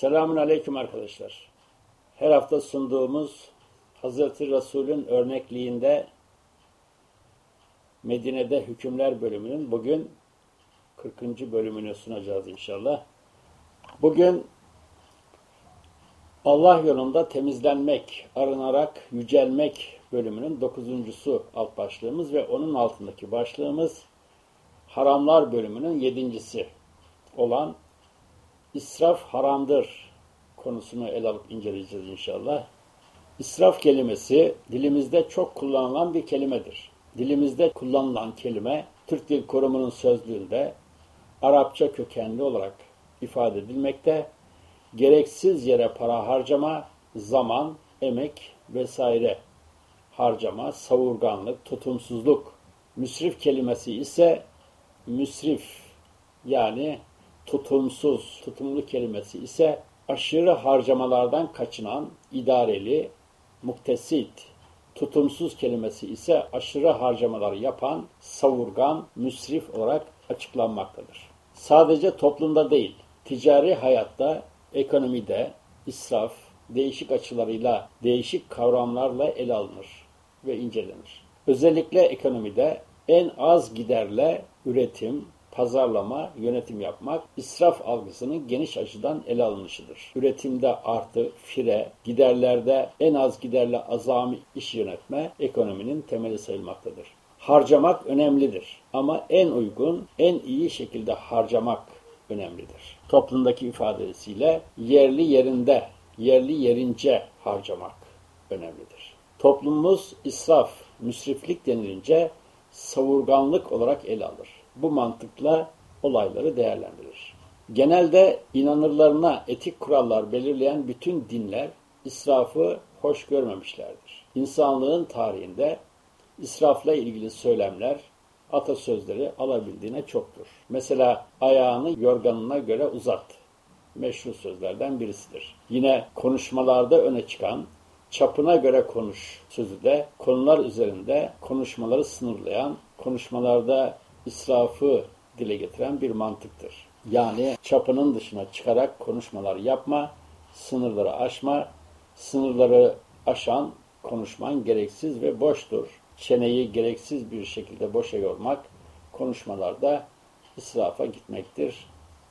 Selamun Aleyküm arkadaşlar. Her hafta sunduğumuz Hazreti Resul'ün örnekliğinde Medine'de Hükümler bölümünün bugün 40. bölümünü sunacağız inşallah. Bugün Allah yolunda temizlenmek, arınarak yücelmek bölümünün dokuzuncusu alt başlığımız ve onun altındaki başlığımız haramlar bölümünün yedincisi olan İsraf haramdır konusunu ele alıp inceleyeceğiz inşallah. İsraf kelimesi dilimizde çok kullanılan bir kelimedir. Dilimizde kullanılan kelime Türk Dil Kurumu'nun sözlüğünde Arapça kökenli olarak ifade edilmekte. Gereksiz yere para harcama, zaman, emek vesaire harcama, savurganlık, tutumsuzluk. Müsrif kelimesi ise müsrif yani tutumsuz, tutumlu kelimesi ise aşırı harcamalardan kaçınan, idareli, muktesit, tutumsuz kelimesi ise aşırı harcamalar yapan, savurgan, müsrif olarak açıklanmaktadır. Sadece toplumda değil, ticari hayatta, ekonomide, israf, değişik açılarıyla, değişik kavramlarla ele alınır ve incelenir. Özellikle ekonomide en az giderle üretim, pazarlama, yönetim yapmak, israf algısının geniş açıdan ele alınışıdır. Üretimde artı, fire, giderlerde en az giderle azami iş yönetme ekonominin temeli sayılmaktadır. Harcamak önemlidir ama en uygun, en iyi şekilde harcamak önemlidir. Toplumdaki ifadesiyle yerli yerinde, yerli yerince harcamak önemlidir. Toplumumuz israf, müsriflik denilince savurganlık olarak ele alır bu mantıkla olayları değerlendirir. Genelde inanırlarına etik kurallar belirleyen bütün dinler israfı hoş görmemişlerdir. İnsanlığın tarihinde israfla ilgili söylemler, atasözleri alabildiğine çoktur. Mesela ayağını yorganına göre uzat. Meşhur sözlerden birisidir. Yine konuşmalarda öne çıkan çapına göre konuş sözü de konular üzerinde konuşmaları sınırlayan, konuşmalarda israfı dile getiren bir mantıktır. Yani çapının dışına çıkarak konuşmalar yapma, sınırları aşma, sınırları aşan konuşman gereksiz ve boştur. Çeneyi gereksiz bir şekilde boşa yormak konuşmalarda israfa gitmektir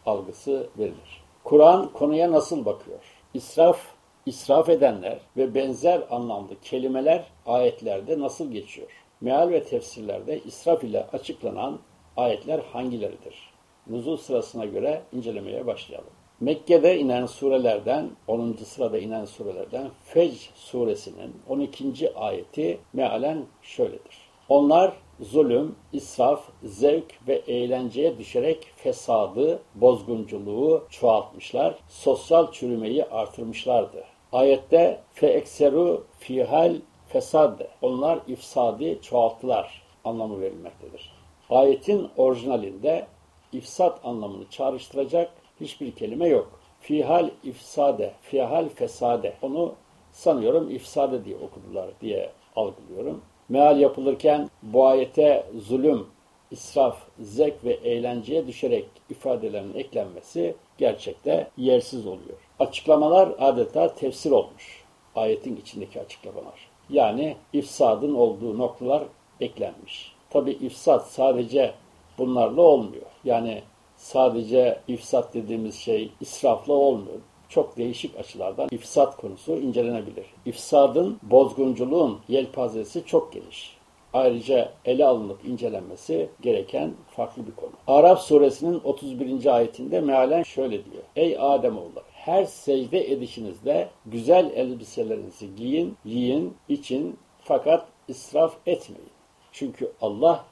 algısı verilir. Kur'an konuya nasıl bakıyor? İsraf, israf edenler ve benzer anlamlı kelimeler ayetlerde nasıl geçiyor? Meal ve tefsirlerde israf ile açıklanan ayetler hangileridir? Nuzul sırasına göre incelemeye başlayalım. Mekke'de inen surelerden, 10. sırada inen surelerden Fecr suresinin 12. ayeti mealen şöyledir. Onlar zulüm, israf, zevk ve eğlenceye düşerek fesadı, bozgunculuğu çoğaltmışlar, sosyal çürümeyi artırmışlardı. Ayette fe ekseru fihal fesad, onlar ifsadi çoğalttılar anlamı verilmektedir. Ayetin orijinalinde ifsat anlamını çağrıştıracak hiçbir kelime yok. Fihal ifsade, fihal fesade. Onu sanıyorum ifsade diye okudular diye algılıyorum. Meal yapılırken bu ayete zulüm, israf, zevk ve eğlenceye düşerek ifadelerin eklenmesi gerçekte yersiz oluyor. Açıklamalar adeta tefsir olmuş. Ayetin içindeki açıklamalar. Yani ifsadın olduğu noktalar eklenmiş. Tabi ifsat sadece bunlarla olmuyor. Yani sadece ifsat dediğimiz şey israfla olmuyor. Çok değişik açılardan ifsat konusu incelenebilir. İfsadın, bozgunculuğun yelpazesi çok geniş. Ayrıca ele alınıp incelenmesi gereken farklı bir konu. Araf suresinin 31. ayetinde mealen şöyle diyor. Ey Ademoğulları her secde edişinizde güzel elbiselerinizi giyin, yiyin, için fakat israf etmeyin. Çünkü Allah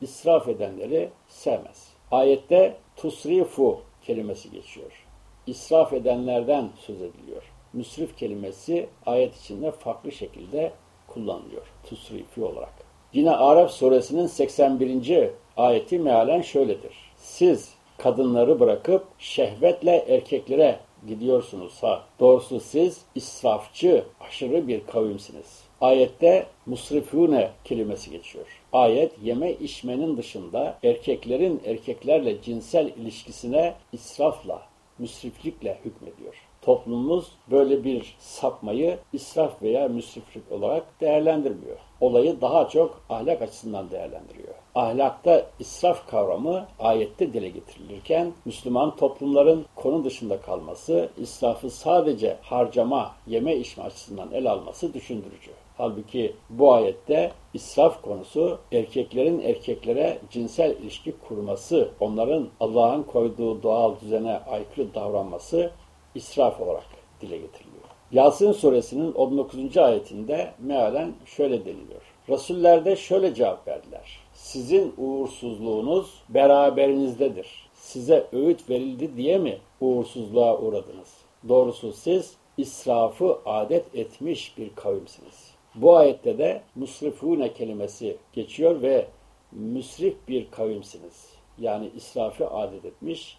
israf edenleri sevmez. Ayette tusrifu kelimesi geçiyor. İsraf edenlerden söz ediliyor. Müsrif kelimesi ayet içinde farklı şekilde kullanılıyor. Tusrifi olarak. Yine Araf suresinin 81. ayeti mealen şöyledir. Siz kadınları bırakıp şehvetle erkeklere gidiyorsunuz ha. Doğrusu siz israfçı, aşırı bir kavimsiniz. Ayette musrifune kelimesi geçiyor. Ayet yeme içmenin dışında erkeklerin erkeklerle cinsel ilişkisine israfla müsriflikle hükmediyor. Toplumumuz böyle bir sapmayı israf veya müsriflik olarak değerlendirmiyor. Olayı daha çok ahlak açısından değerlendiriyor. Ahlakta israf kavramı ayette dile getirilirken Müslüman toplumların konu dışında kalması, israfı sadece harcama, yeme içme açısından el alması düşündürücü. Halbuki bu ayette israf konusu erkeklerin erkeklere cinsel ilişki kurması, onların Allah'ın koyduğu doğal düzene aykırı davranması israf olarak dile getiriliyor. Yasin suresinin 19. ayetinde mealen şöyle deniliyor. Resuller de şöyle cevap verdiler. Sizin uğursuzluğunuz beraberinizdedir. Size öğüt verildi diye mi uğursuzluğa uğradınız? Doğrusu siz israfı adet etmiş bir kavimsiniz. Bu ayette de musrifune kelimesi geçiyor ve müsrif bir kavimsiniz. Yani israfı adet etmiş,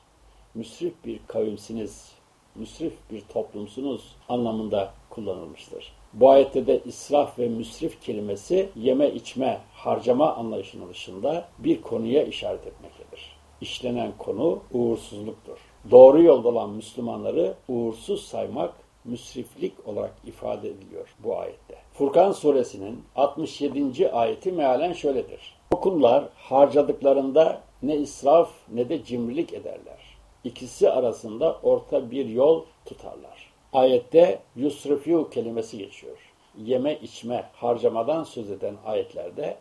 müsrif bir kavimsiniz müsrif bir toplumsunuz anlamında kullanılmıştır. Bu ayette de israf ve müsrif kelimesi yeme içme, harcama anlayışının dışında bir konuya işaret etmektedir. İşlenen konu uğursuzluktur. Doğru yolda olan Müslümanları uğursuz saymak müsriflik olarak ifade ediliyor bu ayette. Furkan suresinin 67. ayeti mealen şöyledir. Okullar harcadıklarında ne israf ne de cimrilik ederler ikisi arasında orta bir yol tutarlar. Ayette yusrifu kelimesi geçiyor. Yeme içme, harcamadan söz eden ayetlerde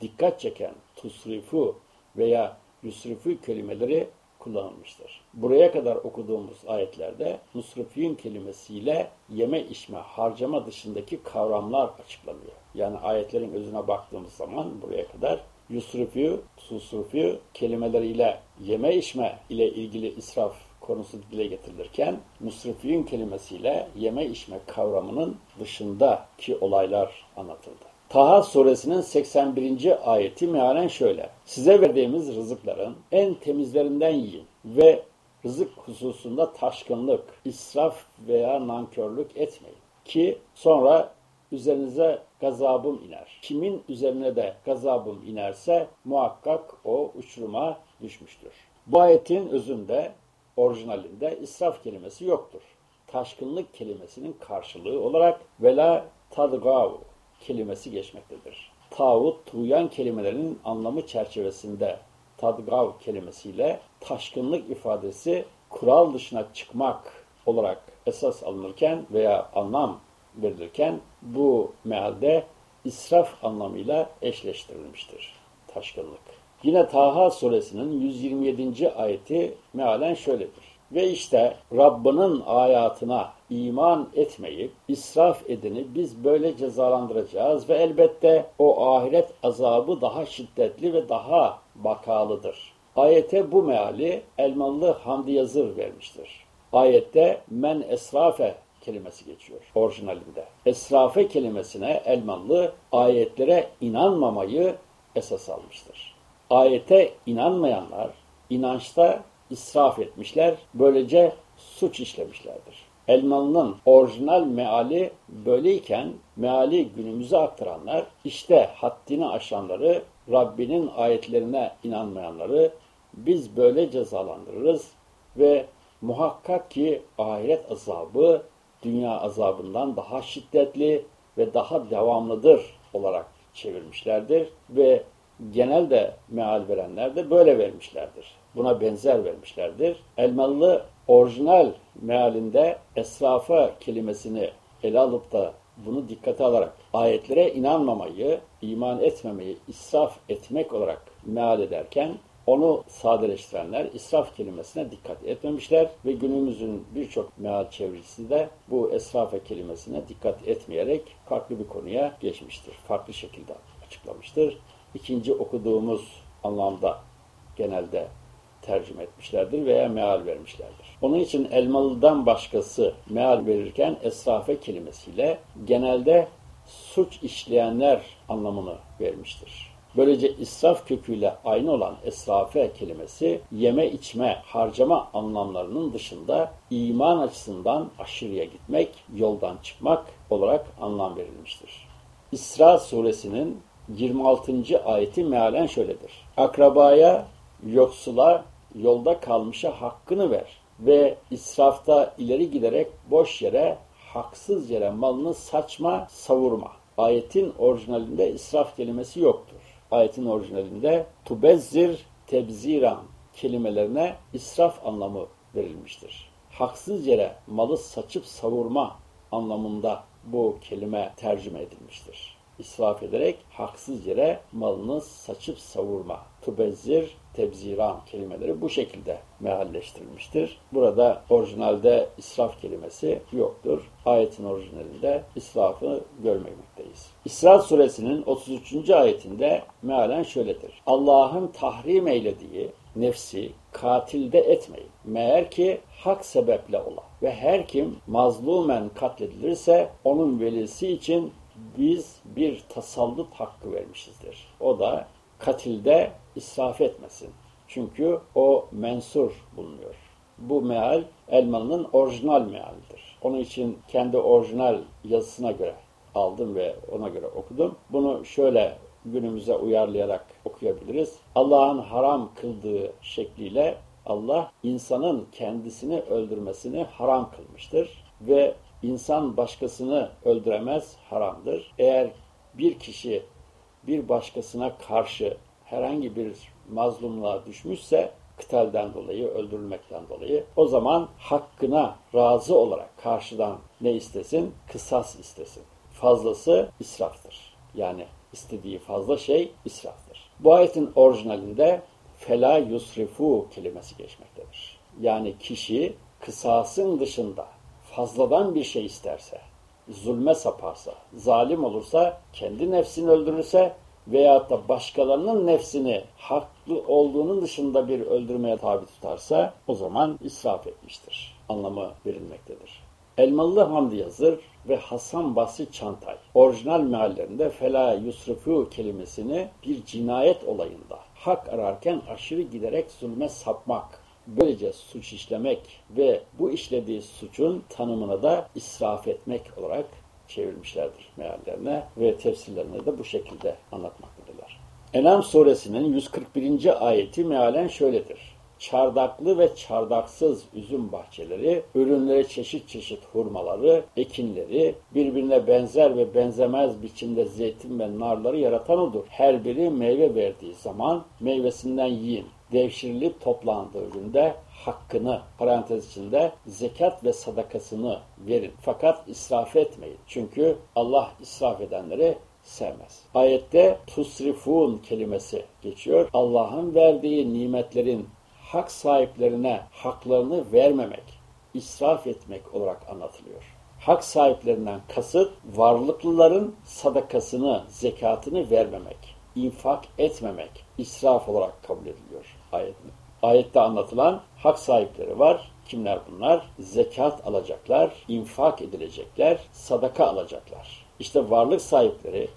dikkat çeken tusrifu veya yusrifu kelimeleri kullanılmıştır. Buraya kadar okuduğumuz ayetlerde musrifin kelimesiyle yeme içme, harcama dışındaki kavramlar açıklanıyor. Yani ayetlerin özüne baktığımız zaman buraya kadar yusrufu, susrufu kelimeleriyle yeme içme ile ilgili israf konusu dile getirilirken musrifin kelimesiyle yeme içme kavramının dışındaki olaylar anlatıldı. Taha suresinin 81. ayeti mealen şöyle. Size verdiğimiz rızıkların en temizlerinden yiyin ve rızık hususunda taşkınlık, israf veya nankörlük etmeyin ki sonra üzerinize gazabım iner. Kimin üzerine de gazabım inerse muhakkak o uçuruma düşmüştür. Bu ayetin özünde, orijinalinde israf kelimesi yoktur. Taşkınlık kelimesinin karşılığı olarak vela tadgav kelimesi geçmektedir. Tağut, tuğyan kelimelerinin anlamı çerçevesinde tadgav kelimesiyle taşkınlık ifadesi kural dışına çıkmak olarak esas alınırken veya anlam verilirken bu mealde israf anlamıyla eşleştirilmiştir. Taşkınlık. Yine Taha suresinin 127. ayeti mealen şöyledir. Ve işte Rabbinin ayatına iman etmeyip israf edeni biz böyle cezalandıracağız ve elbette o ahiret azabı daha şiddetli ve daha bakalıdır. Ayete bu meali Elmalı Hamdi Yazır vermiştir. Ayette men esrafe kelimesi geçiyor orijinalinde. Esrafe kelimesine Elmalı ayetlere inanmamayı esas almıştır. Ayete inanmayanlar inançta israf etmişler, böylece suç işlemişlerdir. Elmalı'nın orijinal meali böyleyken meali günümüze aktaranlar işte haddini aşanları, Rabbinin ayetlerine inanmayanları biz böyle cezalandırırız ve muhakkak ki ahiret azabı dünya azabından daha şiddetli ve daha devamlıdır olarak çevirmişlerdir ve genelde meal verenler de böyle vermişlerdir. Buna benzer vermişlerdir. Elmalı orijinal mealinde esrafa kelimesini ele alıp da bunu dikkate alarak ayetlere inanmamayı, iman etmemeyi israf etmek olarak meal ederken onu sadeleştirenler israf kelimesine dikkat etmemişler ve günümüzün birçok meal çevirisi de bu esrafe kelimesine dikkat etmeyerek farklı bir konuya geçmiştir. Farklı şekilde açıklamıştır. İkinci okuduğumuz anlamda genelde tercüme etmişlerdir veya meal vermişlerdir. Onun için Elmalı'dan başkası meal verirken esrafe kelimesiyle genelde suç işleyenler anlamını vermiştir. Böylece israf köküyle aynı olan esrafe kelimesi yeme içme, harcama anlamlarının dışında iman açısından aşırıya gitmek, yoldan çıkmak olarak anlam verilmiştir. İsra suresinin 26. ayeti mealen şöyledir. Akrabaya, yoksula, yolda kalmışa hakkını ver. ve israfta ileri giderek boş yere, haksız yere malını saçma, savurma. Ayetin orijinalinde israf kelimesi yoktur. Ayetin orijinalinde tubezzir tebziran kelimelerine israf anlamı verilmiştir. Haksız yere malı saçıp savurma anlamında bu kelime tercüme edilmiştir israf ederek haksız yere malını saçıp savurma. Tubezzir, tebziran kelimeleri bu şekilde mealleştirilmiştir. Burada orijinalde israf kelimesi yoktur. Ayetin orijinalinde israfı görmemekteyiz. İsra suresinin 33. ayetinde mealen şöyledir. Allah'ın tahrim eylediği nefsi katilde etmeyin. Meğer ki hak sebeple ola ve her kim mazlumen katledilirse onun velisi için biz bir tasallut hakkı vermişizdir. O da katilde israf etmesin. Çünkü o mensur bulunuyor. Bu meal Elmalı'nın orijinal mealidir. Onun için kendi orijinal yazısına göre aldım ve ona göre okudum. Bunu şöyle günümüze uyarlayarak okuyabiliriz. Allah'ın haram kıldığı şekliyle Allah insanın kendisini öldürmesini haram kılmıştır ve İnsan başkasını öldüremez, haramdır. Eğer bir kişi bir başkasına karşı herhangi bir mazlumluğa düşmüşse, kıtalden dolayı, öldürülmekten dolayı, o zaman hakkına razı olarak karşıdan ne istesin? Kısas istesin. Fazlası israftır. Yani istediği fazla şey israftır. Bu ayetin orijinalinde fela yusrifu kelimesi geçmektedir. Yani kişi kısasın dışında fazladan bir şey isterse, zulme saparsa, zalim olursa, kendi nefsini öldürürse veyahut da başkalarının nefsini haklı olduğunun dışında bir öldürmeye tabi tutarsa o zaman israf etmiştir. Anlamı verilmektedir. Elmalı Hamdi Yazır ve Hasan Basri Çantay orijinal meallerinde fela yusrifu kelimesini bir cinayet olayında hak ararken aşırı giderek zulme sapmak böylece suç işlemek ve bu işlediği suçun tanımına da israf etmek olarak çevirmişlerdir meallerine ve tefsirlerine de bu şekilde anlatmaktadırlar. Enam suresinin 141. ayeti mealen şöyledir. Çardaklı ve çardaksız üzüm bahçeleri, ürünleri çeşit çeşit hurmaları, ekinleri, birbirine benzer ve benzemez biçimde zeytin ve narları yaratan odur. Her biri meyve verdiği zaman meyvesinden yiyin devşirilip toplandığı günde hakkını parantez içinde zekat ve sadakasını verin. Fakat israf etmeyin. Çünkü Allah israf edenleri sevmez. Ayette tusrifun kelimesi geçiyor. Allah'ın verdiği nimetlerin hak sahiplerine haklarını vermemek, israf etmek olarak anlatılıyor. Hak sahiplerinden kasıt varlıklıların sadakasını, zekatını vermemek, infak etmemek, israf olarak kabul ediliyor ayette. Ayette anlatılan hak sahipleri var. Kimler bunlar? Zekat alacaklar, infak edilecekler, sadaka alacaklar. İşte varlık sahipleri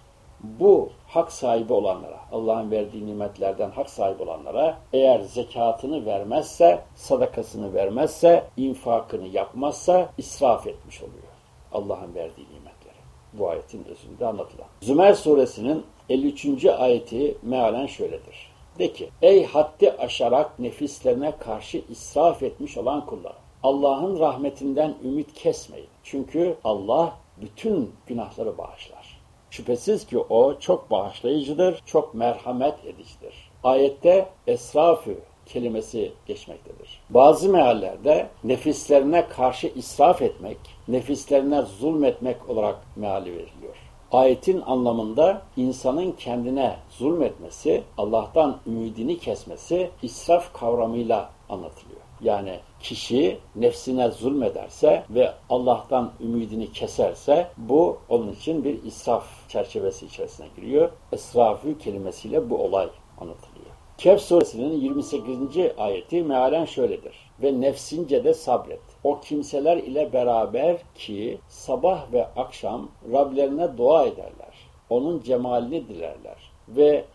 bu hak sahibi olanlara, Allah'ın verdiği nimetlerden hak sahibi olanlara eğer zekatını vermezse, sadakasını vermezse, infakını yapmazsa israf etmiş oluyor. Allah'ın verdiği nimetleri. Bu ayetin özünde anlatılan. Zümer suresinin 53. ayeti mealen şöyledir. De ki, ey haddi aşarak nefislerine karşı israf etmiş olan kullar. Allah'ın rahmetinden ümit kesmeyin. Çünkü Allah bütün günahları bağışlar. Şüphesiz ki o çok bağışlayıcıdır, çok merhamet edicidir. Ayette esrafü kelimesi geçmektedir. Bazı meallerde nefislerine karşı israf etmek, nefislerine zulmetmek olarak meali veriliyor. Ayetin anlamında insanın kendine zulmetmesi, Allah'tan ümidini kesmesi israf kavramıyla anlatılıyor. Yani kişi nefsine zulmederse ve Allah'tan ümidini keserse bu onun için bir israf çerçevesi içerisine giriyor. Esrafü kelimesiyle bu olay anlatılıyor. Kehf suresinin 28. ayeti mealen şöyledir. Ve nefsince de sabret. O kimseler ile beraber ki sabah ve akşam Rablerine dua ederler. Onun cemalini dilerler. Ve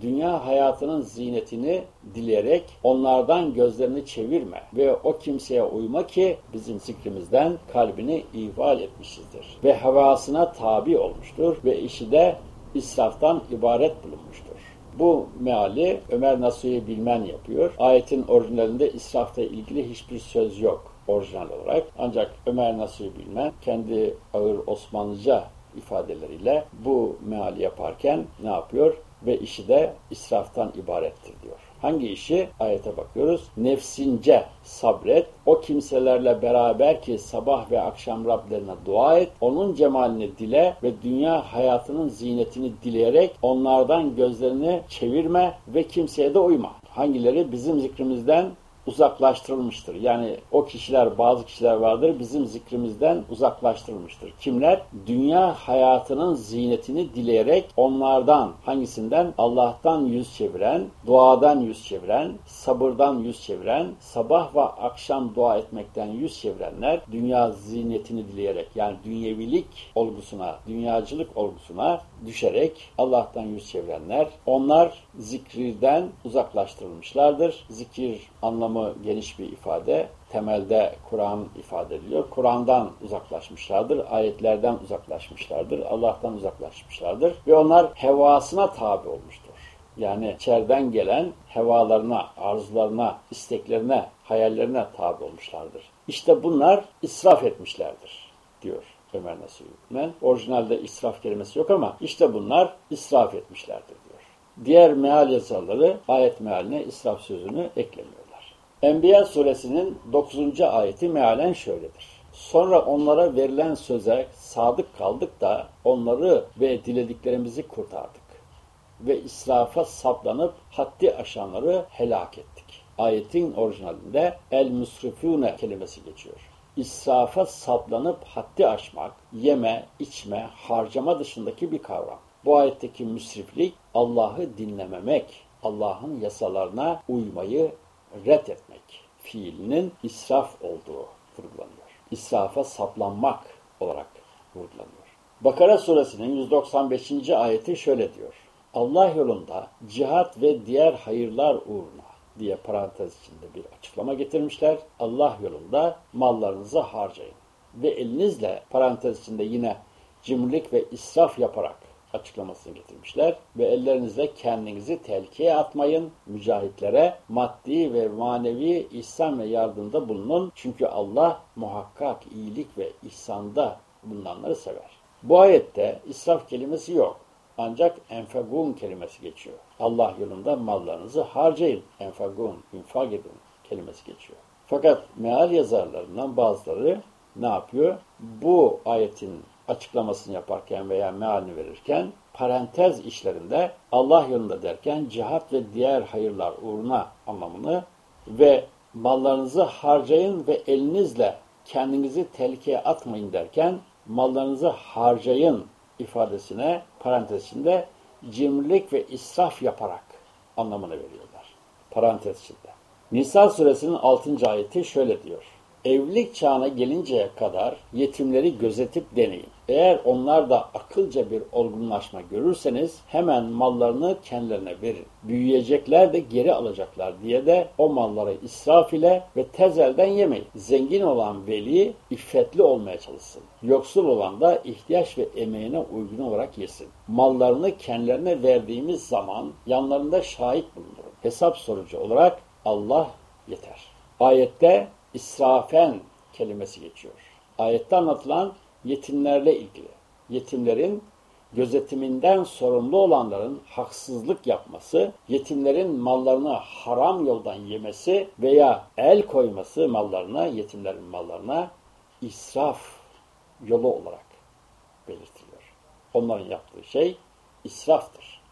dünya hayatının zinetini dileyerek onlardan gözlerini çevirme ve o kimseye uyma ki bizim zikrimizden kalbini ihval etmişizdir. Ve havasına tabi olmuştur ve işi de israftan ibaret bulunmuştur. Bu meali Ömer Nasuhi Bilmen yapıyor. Ayetin orijinalinde israfla ilgili hiçbir söz yok orijinal olarak. Ancak Ömer Nasuhi Bilmen kendi ağır Osmanlıca ifadeleriyle bu meali yaparken ne yapıyor? Ve işi de israftan ibarettir diyor. Hangi işi? Ayete bakıyoruz. Nefsince sabret. O kimselerle beraber ki sabah ve akşam Rablerine dua et. Onun cemalini dile ve dünya hayatının zinetini dileyerek onlardan gözlerini çevirme ve kimseye de uyma. Hangileri bizim zikrimizden uzaklaştırılmıştır. Yani o kişiler, bazı kişiler vardır bizim zikrimizden uzaklaştırılmıştır. Kimler? Dünya hayatının zinetini dileyerek onlardan hangisinden? Allah'tan yüz çeviren, duadan yüz çeviren, sabırdan yüz çeviren, sabah ve akşam dua etmekten yüz çevirenler dünya zinetini dileyerek yani dünyevilik olgusuna, dünyacılık olgusuna düşerek Allah'tan yüz çevirenler onlar zikriden uzaklaştırılmışlardır. Zikir anlamı geniş bir ifade. Temelde Kur'an ifade ediliyor. Kur'an'dan uzaklaşmışlardır, ayetlerden uzaklaşmışlardır, Allah'tan uzaklaşmışlardır ve onlar hevasına tabi olmuştur. Yani içeriden gelen hevalarına, arzularına, isteklerine, hayallerine tabi olmuşlardır. İşte bunlar israf etmişlerdir diyor. Ömer Nasuhi Hükmen. Orijinalde israf kelimesi yok ama işte bunlar israf etmişlerdir diyor. Diğer meal yazarları ayet mealine israf sözünü eklemiyorlar. Enbiya suresinin 9. ayeti mealen şöyledir. Sonra onlara verilen söze sadık kaldık da onları ve dilediklerimizi kurtardık. Ve israfa saplanıp haddi aşanları helak ettik. Ayetin orijinalinde el musrifune kelimesi geçiyor israfa saplanıp haddi aşmak, yeme, içme, harcama dışındaki bir kavram. Bu ayetteki müsriflik Allah'ı dinlememek, Allah'ın yasalarına uymayı reddetmek fiilinin israf olduğu vurgulanıyor. İsrafa saplanmak olarak vurgulanıyor. Bakara suresinin 195. ayeti şöyle diyor. Allah yolunda cihat ve diğer hayırlar uğruna diye parantez içinde bir açıklama getirmişler. Allah yolunda mallarınızı harcayın. Ve elinizle parantez içinde yine cimrilik ve israf yaparak açıklamasını getirmişler. Ve ellerinizle kendinizi tehlikeye atmayın. Mücahitlere maddi ve manevi ihsan ve yardımda bulunun. Çünkü Allah muhakkak iyilik ve ihsanda bulunanları sever. Bu ayette israf kelimesi yok. Ancak enfegun kelimesi geçiyor. Allah yolunda mallarınızı harcayın. Enfegun, infak edin kelimesi geçiyor. Fakat meal yazarlarından bazıları ne yapıyor? Bu ayetin açıklamasını yaparken veya mealini verirken parantez işlerinde Allah yolunda derken cihat ve diğer hayırlar uğruna anlamını ve mallarınızı harcayın ve elinizle kendinizi tehlikeye atmayın derken mallarınızı harcayın ifadesine parantez içinde cimrilik ve israf yaparak anlamını veriyorlar. Parantez içinde. Nisa suresinin 6. ayeti şöyle diyor. Evlilik çağına gelinceye kadar yetimleri gözetip deneyin. Eğer onlar da akılca bir olgunlaşma görürseniz hemen mallarını kendilerine verin. Büyüyecekler de geri alacaklar diye de o malları israf ile ve tezelden yemeyin. Zengin olan veli iffetli olmaya çalışsın. Yoksul olan da ihtiyaç ve emeğine uygun olarak yesin. Mallarını kendilerine verdiğimiz zaman yanlarında şahit bulundurun. Hesap sorucu olarak Allah yeter. Ayette israfen kelimesi geçiyor. Ayette anlatılan yetimlerle ilgili. Yetimlerin gözetiminden sorumlu olanların haksızlık yapması, yetimlerin mallarını haram yoldan yemesi veya el koyması mallarına, yetimlerin mallarına israf yolu olarak belirtiliyor. Onların yaptığı şey israftır.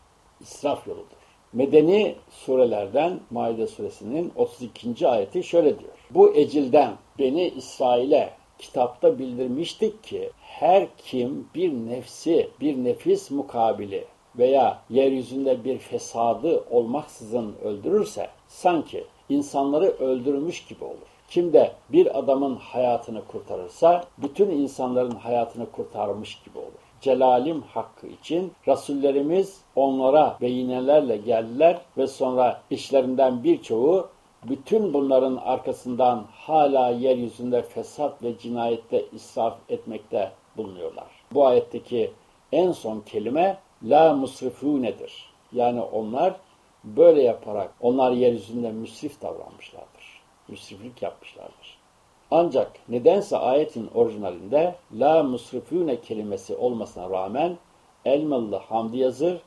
İsraf yoludur. Medeni surelerden Maide suresinin 32. ayeti şöyle diyor. Bu ecilden beni İsrail'e kitapta bildirmiştik ki her kim bir nefsi, bir nefis mukabili veya yeryüzünde bir fesadı olmaksızın öldürürse sanki insanları öldürmüş gibi olur. Kim de bir adamın hayatını kurtarırsa bütün insanların hayatını kurtarmış gibi olur. Celalim hakkı için Rasullerimiz onlara beyinelerle geldiler ve sonra işlerinden birçoğu bütün bunların arkasından hala yeryüzünde fesat ve cinayette israf etmekte bulunuyorlar. Bu ayetteki en son kelime la musrifunedir. Yani onlar böyle yaparak onlar yeryüzünde müsrif davranmışlardır. Müsriflik yapmışlardır. Ancak nedense ayetin orijinalinde la musrifune kelimesi olmasına rağmen Elmalı Hamdi Yazır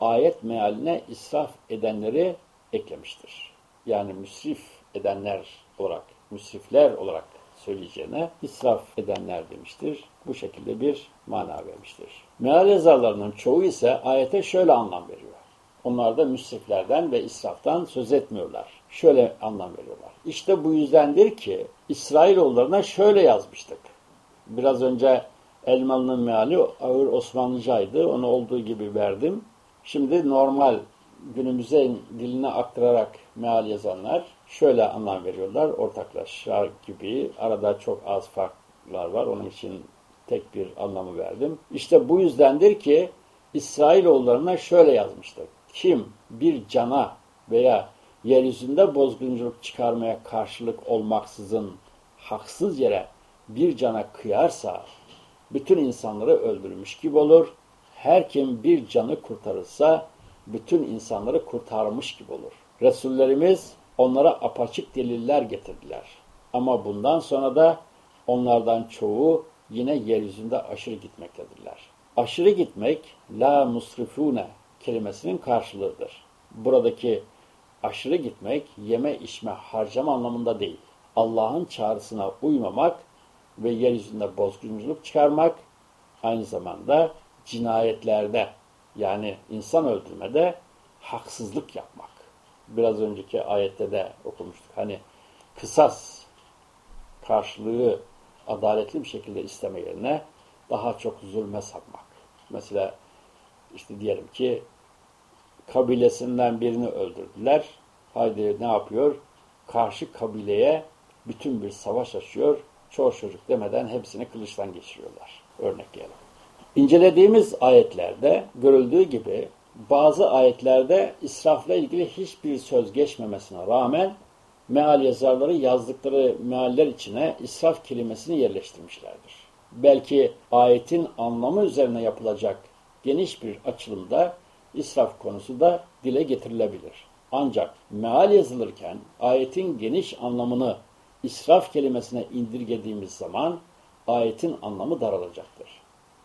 ayet mealine israf edenleri eklemiştir. Yani müsrif edenler olarak, müsrifler olarak söyleyeceğine israf edenler demiştir. Bu şekilde bir mana vermiştir. Meal yazarlarının çoğu ise ayete şöyle anlam veriyor. Onlar da müsriflerden ve israftan söz etmiyorlar. Şöyle anlam veriyorlar. İşte bu yüzdendir ki İsrailoğullarına şöyle yazmıştık. Biraz önce Elmalı'nın meali ağır Osmanlıcaydı. Onu olduğu gibi verdim. Şimdi normal günümüze diline aktararak meal yazanlar şöyle anlam veriyorlar. Ortaklaşa gibi. Arada çok az farklar var. Onun için tek bir anlamı verdim. İşte bu yüzdendir ki İsrailoğullarına şöyle yazmıştır. Kim bir cana veya yeryüzünde bozgunculuk çıkarmaya karşılık olmaksızın haksız yere bir cana kıyarsa bütün insanları öldürmüş gibi olur. Her kim bir canı kurtarırsa bütün insanları kurtarmış gibi olur. Resullerimiz onlara apaçık deliller getirdiler. Ama bundan sonra da onlardan çoğu yine yeryüzünde aşırı gitmektedirler. Aşırı gitmek la musrifune kelimesinin karşılığıdır. Buradaki aşırı gitmek yeme içme harcama anlamında değil. Allah'ın çağrısına uymamak ve yeryüzünde bozgunculuk çıkarmak aynı zamanda cinayetlerde yani insan öldürmede haksızlık yapmak. Biraz önceki ayette de okumuştuk. Hani kısas karşılığı adaletli bir şekilde isteme yerine daha çok zulme sapmak. Mesela işte diyelim ki kabilesinden birini öldürdüler. Haydi ne yapıyor? Karşı kabileye bütün bir savaş açıyor. Çoğu çocuk demeden hepsini kılıçtan geçiriyorlar. Örnekleyelim. İncelediğimiz ayetlerde görüldüğü gibi bazı ayetlerde israfla ilgili hiçbir söz geçmemesine rağmen meal yazarları yazdıkları mealler içine israf kelimesini yerleştirmişlerdir. Belki ayetin anlamı üzerine yapılacak geniş bir açılımda israf konusu da dile getirilebilir. Ancak meal yazılırken ayetin geniş anlamını israf kelimesine indirgediğimiz zaman ayetin anlamı daralacaktır.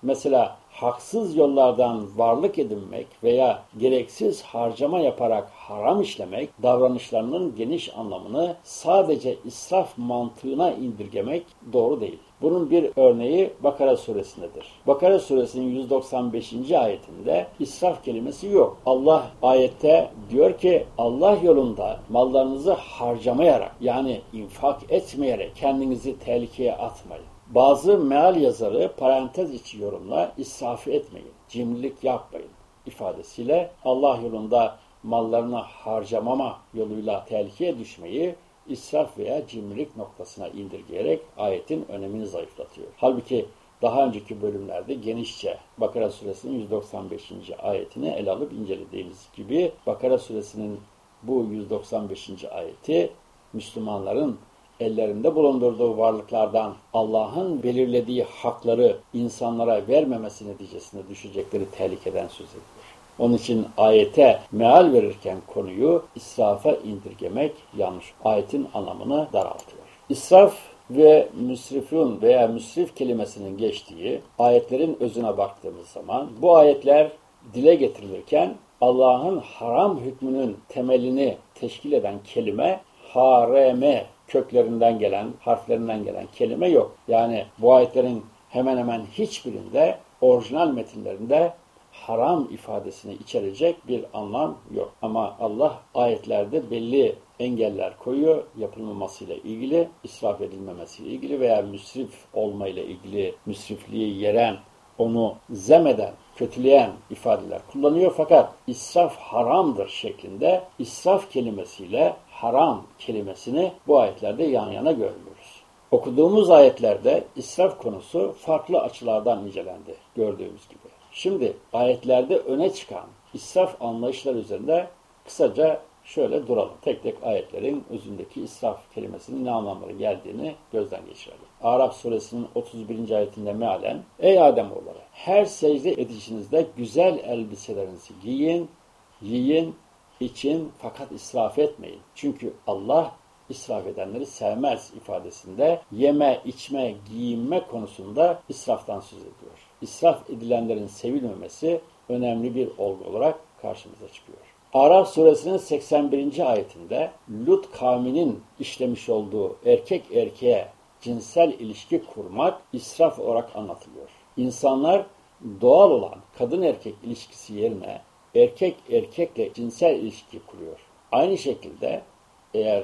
Mesela haksız yollardan varlık edinmek veya gereksiz harcama yaparak haram işlemek davranışlarının geniş anlamını sadece israf mantığına indirgemek doğru değil. Bunun bir örneği Bakara suresindedir. Bakara suresinin 195. ayetinde israf kelimesi yok. Allah ayette diyor ki Allah yolunda mallarınızı harcamayarak yani infak etmeyerek kendinizi tehlikeye atmayın. Bazı meal yazarı parantez içi yorumla israfı etmeyin, cimrilik yapmayın ifadesiyle Allah yolunda mallarını harcamama yoluyla tehlikeye düşmeyi israf veya cimrilik noktasına indirgeyerek ayetin önemini zayıflatıyor. Halbuki daha önceki bölümlerde genişçe Bakara suresinin 195. ayetini ele alıp incelediğimiz gibi Bakara suresinin bu 195. ayeti Müslümanların ellerinde bulundurduğu varlıklardan Allah'ın belirlediği hakları insanlara vermemesi neticesinde düşecekleri tehlikeden söz ediyor. Onun için ayete meal verirken konuyu israfa indirgemek yanlış. Ayetin anlamını daraltıyor. İsraf ve müsrifun veya müsrif kelimesinin geçtiği ayetlerin özüne baktığımız zaman bu ayetler dile getirilirken Allah'ın haram hükmünün temelini teşkil eden kelime hareme köklerinden gelen, harflerinden gelen kelime yok. Yani bu ayetlerin hemen hemen hiçbirinde orijinal metinlerinde haram ifadesini içerecek bir anlam yok. Ama Allah ayetlerde belli engeller koyuyor yapılmamasıyla ilgili, israf edilmemesiyle ilgili veya müsrif olmayla ilgili, müsrifliği yeren, onu zemeden, kötüleyen ifadeler kullanıyor. Fakat israf haramdır şeklinde israf kelimesiyle haram kelimesini bu ayetlerde yan yana görüyoruz. Okuduğumuz ayetlerde israf konusu farklı açılardan incelendi gördüğümüz gibi. Şimdi ayetlerde öne çıkan israf anlayışlar üzerinde kısaca şöyle duralım. Tek tek ayetlerin özündeki israf kelimesinin ne anlamları geldiğini gözden geçirelim. Arap suresinin 31. ayetinde mealen Ey Ademoğulları her secde edişinizde güzel elbiselerinizi giyin Yiyin, için fakat israf etmeyin. Çünkü Allah israf edenleri sevmez ifadesinde yeme, içme, giyinme konusunda israftan söz ediyor. İsraf edilenlerin sevilmemesi önemli bir olgu olarak karşımıza çıkıyor. Araf suresinin 81. ayetinde Lut kavminin işlemiş olduğu erkek erkeğe cinsel ilişki kurmak israf olarak anlatılıyor. İnsanlar doğal olan kadın erkek ilişkisi yerine erkek erkekle cinsel ilişki kuruyor. Aynı şekilde eğer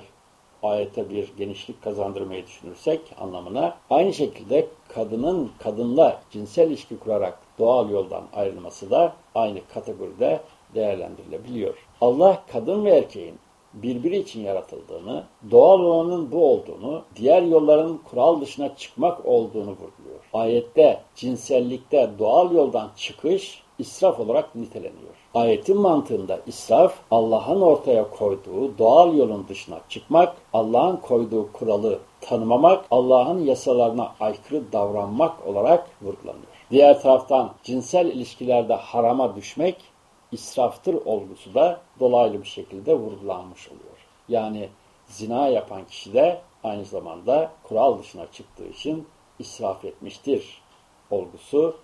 ayete bir genişlik kazandırmayı düşünürsek anlamına aynı şekilde kadının kadınla cinsel ilişki kurarak doğal yoldan ayrılması da aynı kategoride değerlendirilebiliyor. Allah kadın ve erkeğin birbiri için yaratıldığını, doğal olanın bu olduğunu, diğer yolların kural dışına çıkmak olduğunu vurguluyor. Ayette cinsellikte doğal yoldan çıkış israf olarak niteleniyor. Ayetin mantığında israf, Allah'ın ortaya koyduğu doğal yolun dışına çıkmak, Allah'ın koyduğu kuralı tanımamak, Allah'ın yasalarına aykırı davranmak olarak vurgulanıyor. Diğer taraftan cinsel ilişkilerde harama düşmek, israftır olgusu da dolaylı bir şekilde vurgulanmış oluyor. Yani zina yapan kişi de aynı zamanda kural dışına çıktığı için israf etmiştir olgusu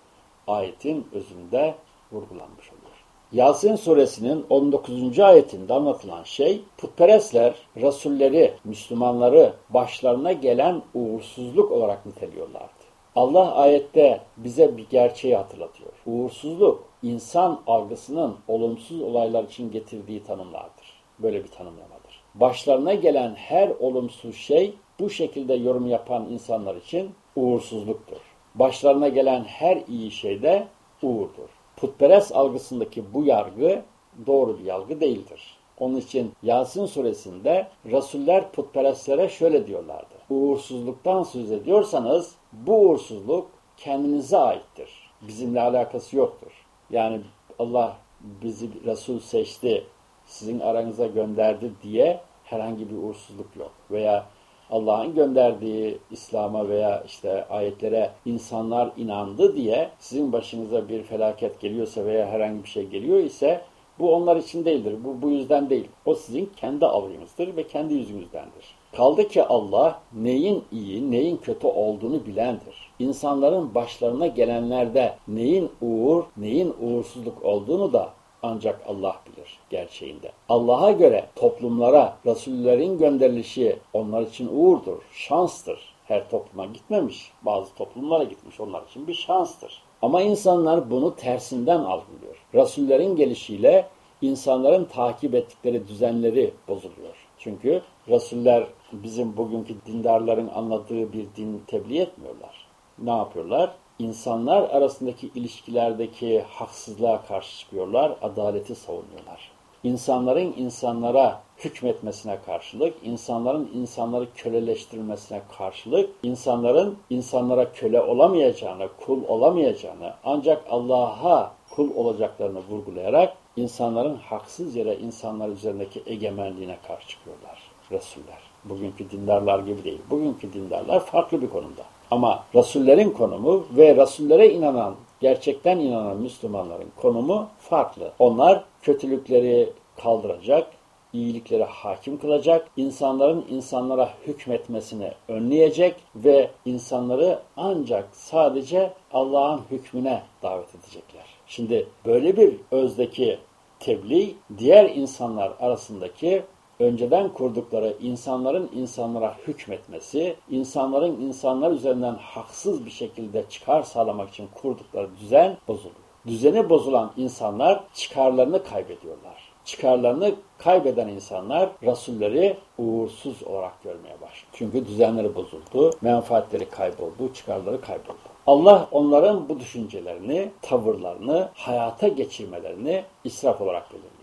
ayetin özünde vurgulanmış oluyor. Yasin suresinin 19. ayetinde anlatılan şey putperestler Rasulleri, Müslümanları başlarına gelen uğursuzluk olarak niteliyorlardı. Allah ayette bize bir gerçeği hatırlatıyor. Uğursuzluk insan algısının olumsuz olaylar için getirdiği tanımlardır. Böyle bir tanımlamadır. Başlarına gelen her olumsuz şey bu şekilde yorum yapan insanlar için uğursuzluktur. Başlarına gelen her iyi şey de uğurdur. Putperest algısındaki bu yargı doğru bir yargı değildir. Onun için Yasin suresinde Rasuller putperestlere şöyle diyorlardı. Uğursuzluktan söz ediyorsanız bu uğursuzluk kendinize aittir. Bizimle alakası yoktur. Yani Allah bizi Resul seçti, sizin aranıza gönderdi diye herhangi bir uğursuzluk yok. Veya Allah'ın gönderdiği İslam'a veya işte ayetlere insanlar inandı diye sizin başınıza bir felaket geliyorsa veya herhangi bir şey geliyor ise bu onlar için değildir. Bu, bu yüzden değil. O sizin kendi algınızdır ve kendi yüzünüzdendir. Kaldı ki Allah neyin iyi, neyin kötü olduğunu bilendir. İnsanların başlarına gelenlerde neyin uğur, neyin uğursuzluk olduğunu da ancak Allah bilir gerçeğinde. Allah'a göre toplumlara Resullerin gönderilişi onlar için uğurdur, şanstır. Her topluma gitmemiş, bazı toplumlara gitmiş onlar için bir şanstır. Ama insanlar bunu tersinden algılıyor. Resullerin gelişiyle insanların takip ettikleri düzenleri bozuluyor. Çünkü Resuller bizim bugünkü dindarların anladığı bir din tebliğ etmiyorlar. Ne yapıyorlar? İnsanlar arasındaki ilişkilerdeki haksızlığa karşı çıkıyorlar, adaleti savunuyorlar. İnsanların insanlara hükmetmesine karşılık, insanların insanları köleleştirilmesine karşılık, insanların insanlara köle olamayacağını, kul olamayacağını, ancak Allah'a kul olacaklarını vurgulayarak insanların haksız yere insanlar üzerindeki egemenliğine karşı çıkıyorlar Resuller. Bugünkü dindarlar gibi değil. Bugünkü dindarlar farklı bir konumda. Ama Resullerin konumu ve Resullere inanan, gerçekten inanan Müslümanların konumu farklı. Onlar kötülükleri kaldıracak, iyilikleri hakim kılacak, insanların insanlara hükmetmesini önleyecek ve insanları ancak sadece Allah'ın hükmüne davet edecekler. Şimdi böyle bir özdeki tebliğ diğer insanlar arasındaki önceden kurdukları insanların insanlara hükmetmesi, insanların insanlar üzerinden haksız bir şekilde çıkar sağlamak için kurdukları düzen bozuluyor. Düzeni bozulan insanlar çıkarlarını kaybediyorlar. Çıkarlarını kaybeden insanlar Rasulleri uğursuz olarak görmeye başlıyor. Çünkü düzenleri bozuldu, menfaatleri kayboldu, çıkarları kayboldu. Allah onların bu düşüncelerini, tavırlarını, hayata geçirmelerini israf olarak belirliyor.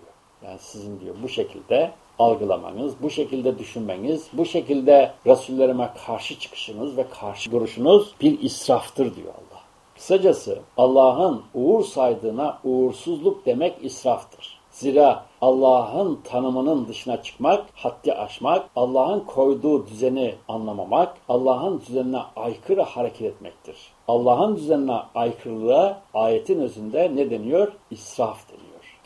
Yani sizin diyor bu şekilde algılamanız, bu şekilde düşünmeniz, bu şekilde Resullerime karşı çıkışınız ve karşı duruşunuz bir israftır diyor Allah. Kısacası Allah'ın uğur saydığına uğursuzluk demek israftır. Zira Allah'ın tanımının dışına çıkmak, haddi aşmak, Allah'ın koyduğu düzeni anlamamak, Allah'ın düzenine aykırı hareket etmektir. Allah'ın düzenine aykırılığa ayetin özünde ne deniyor? İsraf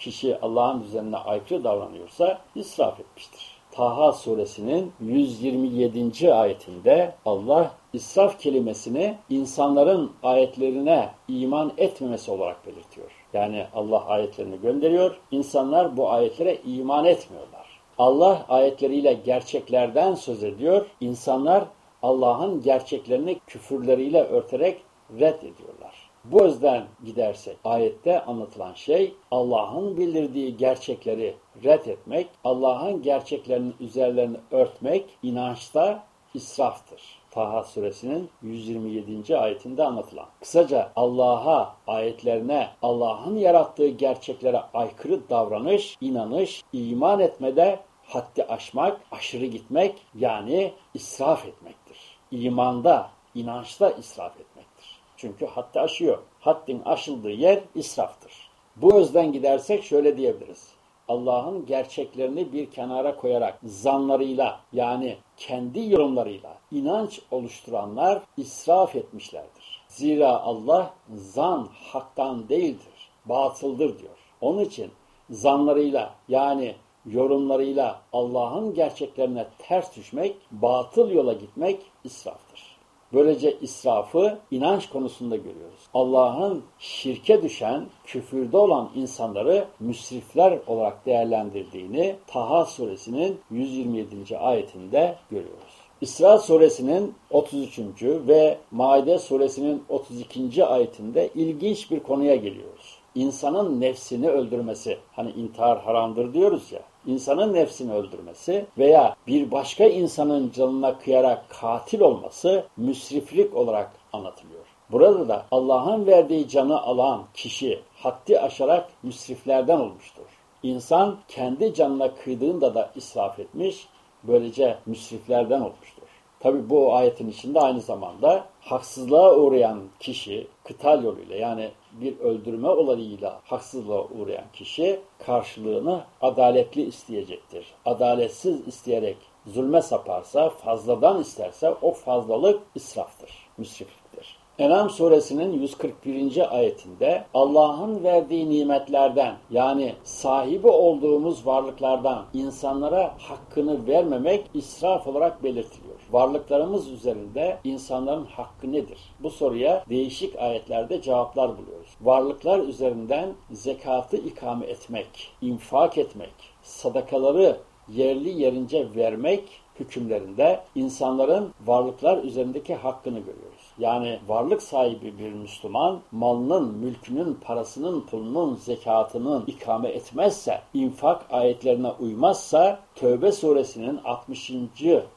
kişi Allah'ın düzenine aykırı davranıyorsa israf etmiştir. Taha suresinin 127. ayetinde Allah israf kelimesini insanların ayetlerine iman etmemesi olarak belirtiyor. Yani Allah ayetlerini gönderiyor, insanlar bu ayetlere iman etmiyorlar. Allah ayetleriyle gerçeklerden söz ediyor, insanlar Allah'ın gerçeklerini küfürleriyle örterek reddediyorlar. Bu özden gidersek ayette anlatılan şey Allah'ın bildirdiği gerçekleri red etmek, Allah'ın gerçeklerinin üzerlerini örtmek inançta israftır. Taha suresinin 127. ayetinde anlatılan. Kısaca Allah'a, ayetlerine, Allah'ın yarattığı gerçeklere aykırı davranış, inanış, iman etmede haddi aşmak, aşırı gitmek yani israf etmektir. İmanda, inançta israf etmek. Çünkü hatta aşıyor. Haddin aşıldığı yer israftır. Bu özden gidersek şöyle diyebiliriz. Allah'ın gerçeklerini bir kenara koyarak zanlarıyla yani kendi yorumlarıyla inanç oluşturanlar israf etmişlerdir. Zira Allah zan haktan değildir, batıldır diyor. Onun için zanlarıyla yani yorumlarıyla Allah'ın gerçeklerine ters düşmek, batıl yola gitmek israftır. Böylece israfı inanç konusunda görüyoruz. Allah'ın şirke düşen, küfürde olan insanları müsrifler olarak değerlendirdiğini Taha suresinin 127. ayetinde görüyoruz. İsra suresinin 33. ve Maide suresinin 32. ayetinde ilginç bir konuya geliyoruz. İnsanın nefsini öldürmesi, hani intihar haramdır diyoruz ya, insanın nefsini öldürmesi veya bir başka insanın canına kıyarak katil olması müsriflik olarak anlatılıyor. Burada da Allah'ın verdiği canı alan kişi haddi aşarak müsriflerden olmuştur. İnsan kendi canına kıydığında da israf etmiş, böylece müsriflerden olmuştur. Tabi bu ayetin içinde aynı zamanda haksızlığa uğrayan kişi kıtal yoluyla yani bir öldürme olayıyla haksızlığa uğrayan kişi karşılığını adaletli isteyecektir. Adaletsiz isteyerek zulme saparsa, fazladan isterse o fazlalık israftır, müsrifliktir. Enam suresinin 141. ayetinde Allah'ın verdiği nimetlerden yani sahibi olduğumuz varlıklardan insanlara hakkını vermemek israf olarak belirtiliyor. Varlıklarımız üzerinde insanların hakkı nedir? Bu soruya değişik ayetlerde cevaplar buluyoruz. Varlıklar üzerinden zekatı ikame etmek, infak etmek, sadakaları yerli yerince vermek hükümlerinde insanların varlıklar üzerindeki hakkını görüyoruz. Yani varlık sahibi bir Müslüman malının, mülkünün, parasının, pulunun, zekatının ikame etmezse, infak ayetlerine uymazsa, Tövbe suresinin 60.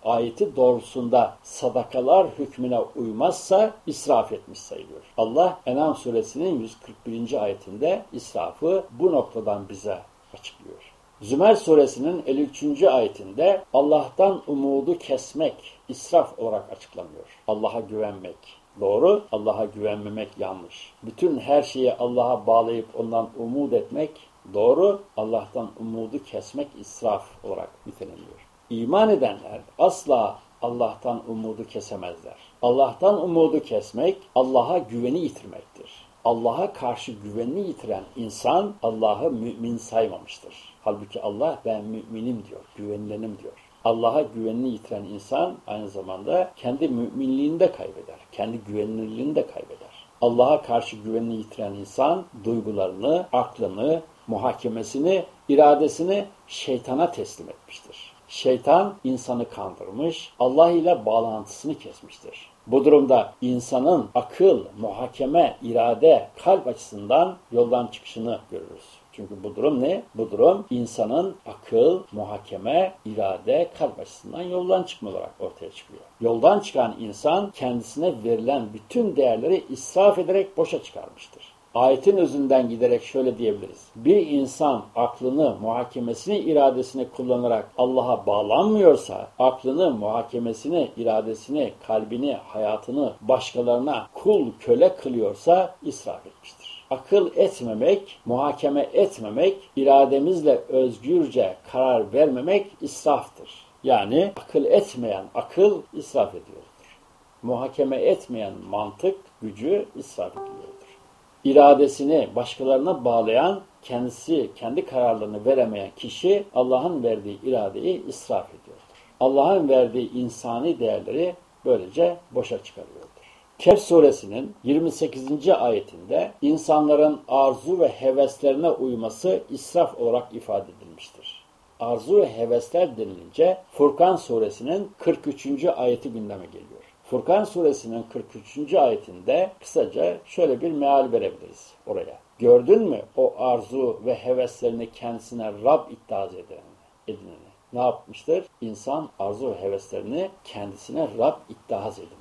ayeti doğrusunda sadakalar hükmüne uymazsa israf etmiş sayılıyor. Allah Enam suresinin 141. ayetinde israfı bu noktadan bize açıklıyor. Zümer suresinin 53. ayetinde Allah'tan umudu kesmek israf olarak açıklanıyor. Allah'a güvenmek. Doğru, Allah'a güvenmemek yanlış. Bütün her şeyi Allah'a bağlayıp ondan umut etmek doğru, Allah'tan umudu kesmek israf olarak niteleniyor. İman edenler asla Allah'tan umudu kesemezler. Allah'tan umudu kesmek Allah'a güveni yitirmektir. Allah'a karşı güvenini yitiren insan Allah'ı mümin saymamıştır. Halbuki Allah ben müminim diyor, güvenilenim diyor. Allah'a güvenini yitiren insan aynı zamanda kendi müminliğini de kaybeder. Kendi güvenilirliğini de kaybeder. Allah'a karşı güvenini yitiren insan duygularını, aklını, muhakemesini, iradesini şeytana teslim etmiştir. Şeytan insanı kandırmış, Allah ile bağlantısını kesmiştir. Bu durumda insanın akıl, muhakeme, irade, kalp açısından yoldan çıkışını görürüz. Çünkü bu durum ne? Bu durum insanın akıl, muhakeme, irade, kalp açısından yoldan çıkma olarak ortaya çıkıyor. Yoldan çıkan insan kendisine verilen bütün değerleri israf ederek boşa çıkarmıştır. Ayetin özünden giderek şöyle diyebiliriz. Bir insan aklını, muhakemesini, iradesini kullanarak Allah'a bağlanmıyorsa, aklını, muhakemesini, iradesini, kalbini, hayatını başkalarına kul, köle kılıyorsa israf etmiştir. Akıl etmemek, muhakeme etmemek, irademizle özgürce karar vermemek israftır. Yani akıl etmeyen akıl israf ediyordur. Muhakeme etmeyen mantık gücü israf ediyordur. İradesini başkalarına bağlayan, kendisi kendi kararlarını veremeyen kişi Allah'ın verdiği iradeyi israf ediyordur. Allah'ın verdiği insani değerleri böylece boşa çıkarıyordur. Kehf suresinin 28. ayetinde insanların arzu ve heveslerine uyması israf olarak ifade edilmiştir. Arzu ve hevesler denilince Furkan suresinin 43. ayeti gündeme geliyor. Furkan suresinin 43. ayetinde kısaca şöyle bir meal verebiliriz oraya. Gördün mü o arzu ve heveslerini kendisine Rab iddiaz edeni, edineni? Ne yapmıştır? İnsan arzu ve heveslerini kendisine Rab iddiaz edinmiştir.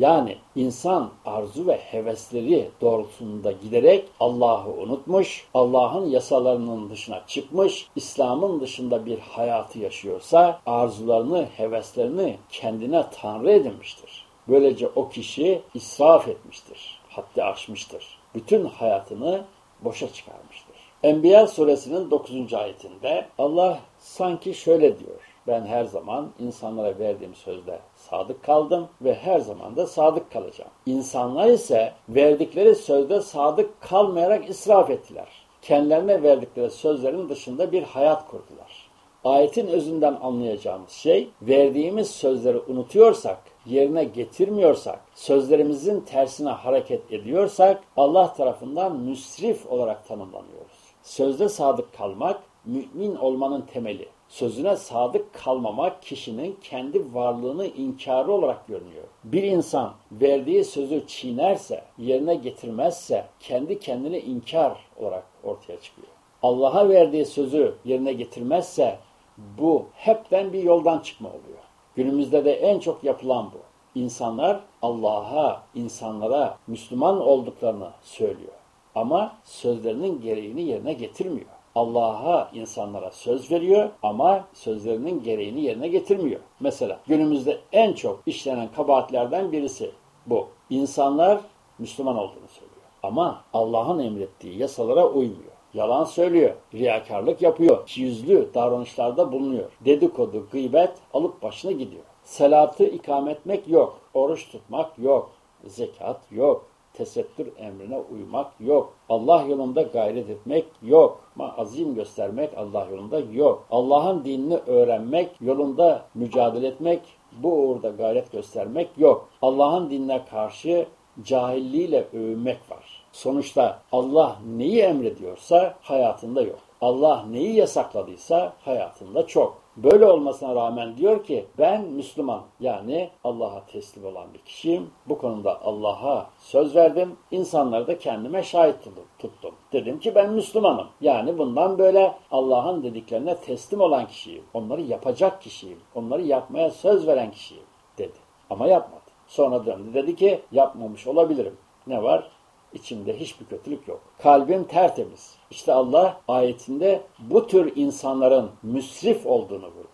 Yani insan arzu ve hevesleri doğrultusunda giderek Allah'ı unutmuş, Allah'ın yasalarının dışına çıkmış, İslam'ın dışında bir hayatı yaşıyorsa arzularını, heveslerini kendine tanrı edinmiştir. Böylece o kişi israf etmiştir, haddi aşmıştır. Bütün hayatını boşa çıkarmıştır. Enbiya suresinin 9. ayetinde Allah sanki şöyle diyor. Ben her zaman insanlara verdiğim sözde sadık kaldım ve her zaman da sadık kalacağım. İnsanlar ise verdikleri sözde sadık kalmayarak israf ettiler. Kendilerine verdikleri sözlerin dışında bir hayat kurdular. Ayetin özünden anlayacağımız şey, verdiğimiz sözleri unutuyorsak, yerine getirmiyorsak, sözlerimizin tersine hareket ediyorsak, Allah tarafından müsrif olarak tanımlanıyoruz. Sözde sadık kalmak, mümin olmanın temeli sözüne sadık kalmamak kişinin kendi varlığını inkarı olarak görünüyor. Bir insan verdiği sözü çiğnerse, yerine getirmezse kendi kendini inkar olarak ortaya çıkıyor. Allah'a verdiği sözü yerine getirmezse bu hepten bir yoldan çıkma oluyor. Günümüzde de en çok yapılan bu. İnsanlar Allah'a, insanlara Müslüman olduklarını söylüyor. Ama sözlerinin gereğini yerine getirmiyor. Allah'a insanlara söz veriyor ama sözlerinin gereğini yerine getirmiyor. Mesela günümüzde en çok işlenen kabahatlerden birisi bu. İnsanlar Müslüman olduğunu söylüyor. Ama Allah'ın emrettiği yasalara uymuyor. Yalan söylüyor, riyakarlık yapıyor, yüzlü davranışlarda bulunuyor. Dedikodu, gıybet alıp başına gidiyor. Selatı ikamet etmek yok, oruç tutmak yok, zekat yok, tesettür emrine uymak yok. Allah yolunda gayret etmek yok. Azim göstermek Allah yolunda yok. Allah'ın dinini öğrenmek, yolunda mücadele etmek, bu uğurda gayret göstermek yok. Allah'ın dinine karşı cahilliğiyle övünmek var. Sonuçta Allah neyi emrediyorsa hayatında yok. Allah neyi yasakladıysa hayatında çok. Böyle olmasına rağmen diyor ki ben Müslüman yani Allah'a teslim olan bir kişiyim. Bu konuda Allah'a söz verdim. İnsanları da kendime şahit tuttum. Dedim ki ben Müslümanım. Yani bundan böyle Allah'ın dediklerine teslim olan kişiyim. Onları yapacak kişiyim. Onları yapmaya söz veren kişiyim dedi. Ama yapmadı. Sonra döndü dedi ki yapmamış olabilirim. Ne var? İçimde hiçbir kötülük yok. Kalbim tertemiz. İşte Allah ayetinde bu tür insanların müsrif olduğunu vurguluyor.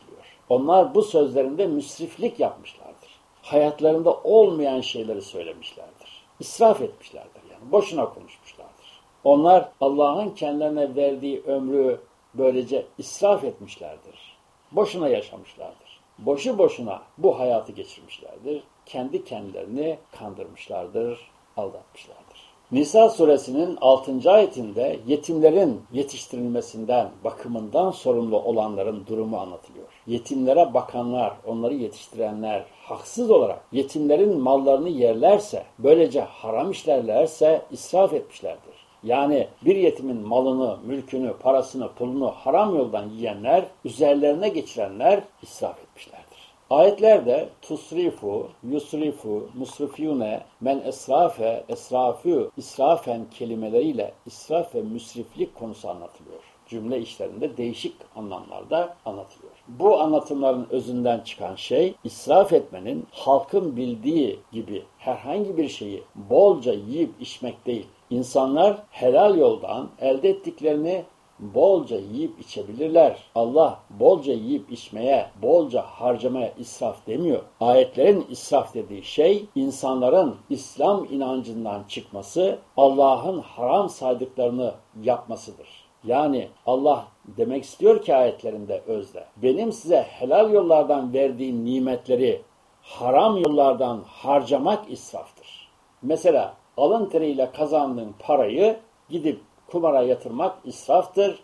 Onlar bu sözlerinde müsriflik yapmışlardır. Hayatlarında olmayan şeyleri söylemişlerdir. İsraf etmişlerdir yani. Boşuna konuşmuşlardır. Onlar Allah'ın kendilerine verdiği ömrü böylece israf etmişlerdir. Boşuna yaşamışlardır. Boşu boşuna bu hayatı geçirmişlerdir. Kendi kendilerini kandırmışlardır, aldatmışlardır. Nisa suresinin 6. ayetinde yetimlerin yetiştirilmesinden, bakımından sorumlu olanların durumu anlatılıyor. Yetimlere bakanlar, onları yetiştirenler haksız olarak yetimlerin mallarını yerlerse, böylece haram işlerlerse israf etmişlerdir. Yani bir yetimin malını, mülkünü, parasını, pulunu haram yoldan yiyenler, üzerlerine geçirenler israf etmişler. Ayetlerde tusrifu, yusrifu, musrifune, men esrafe, esrafu, israfen kelimeleriyle israf ve müsriflik konusu anlatılıyor. Cümle işlerinde değişik anlamlarda anlatılıyor. Bu anlatımların özünden çıkan şey, israf etmenin halkın bildiği gibi herhangi bir şeyi bolca yiyip içmek değil. İnsanlar helal yoldan elde ettiklerini bolca yiyip içebilirler. Allah bolca yiyip içmeye, bolca harcamaya israf demiyor. Ayetlerin israf dediği şey insanların İslam inancından çıkması, Allah'ın haram saydıklarını yapmasıdır. Yani Allah demek istiyor ki ayetlerinde özde. Benim size helal yollardan verdiğim nimetleri haram yollardan harcamak israftır. Mesela Alın teriyle kazandığın parayı gidip kumara yatırmak israftır.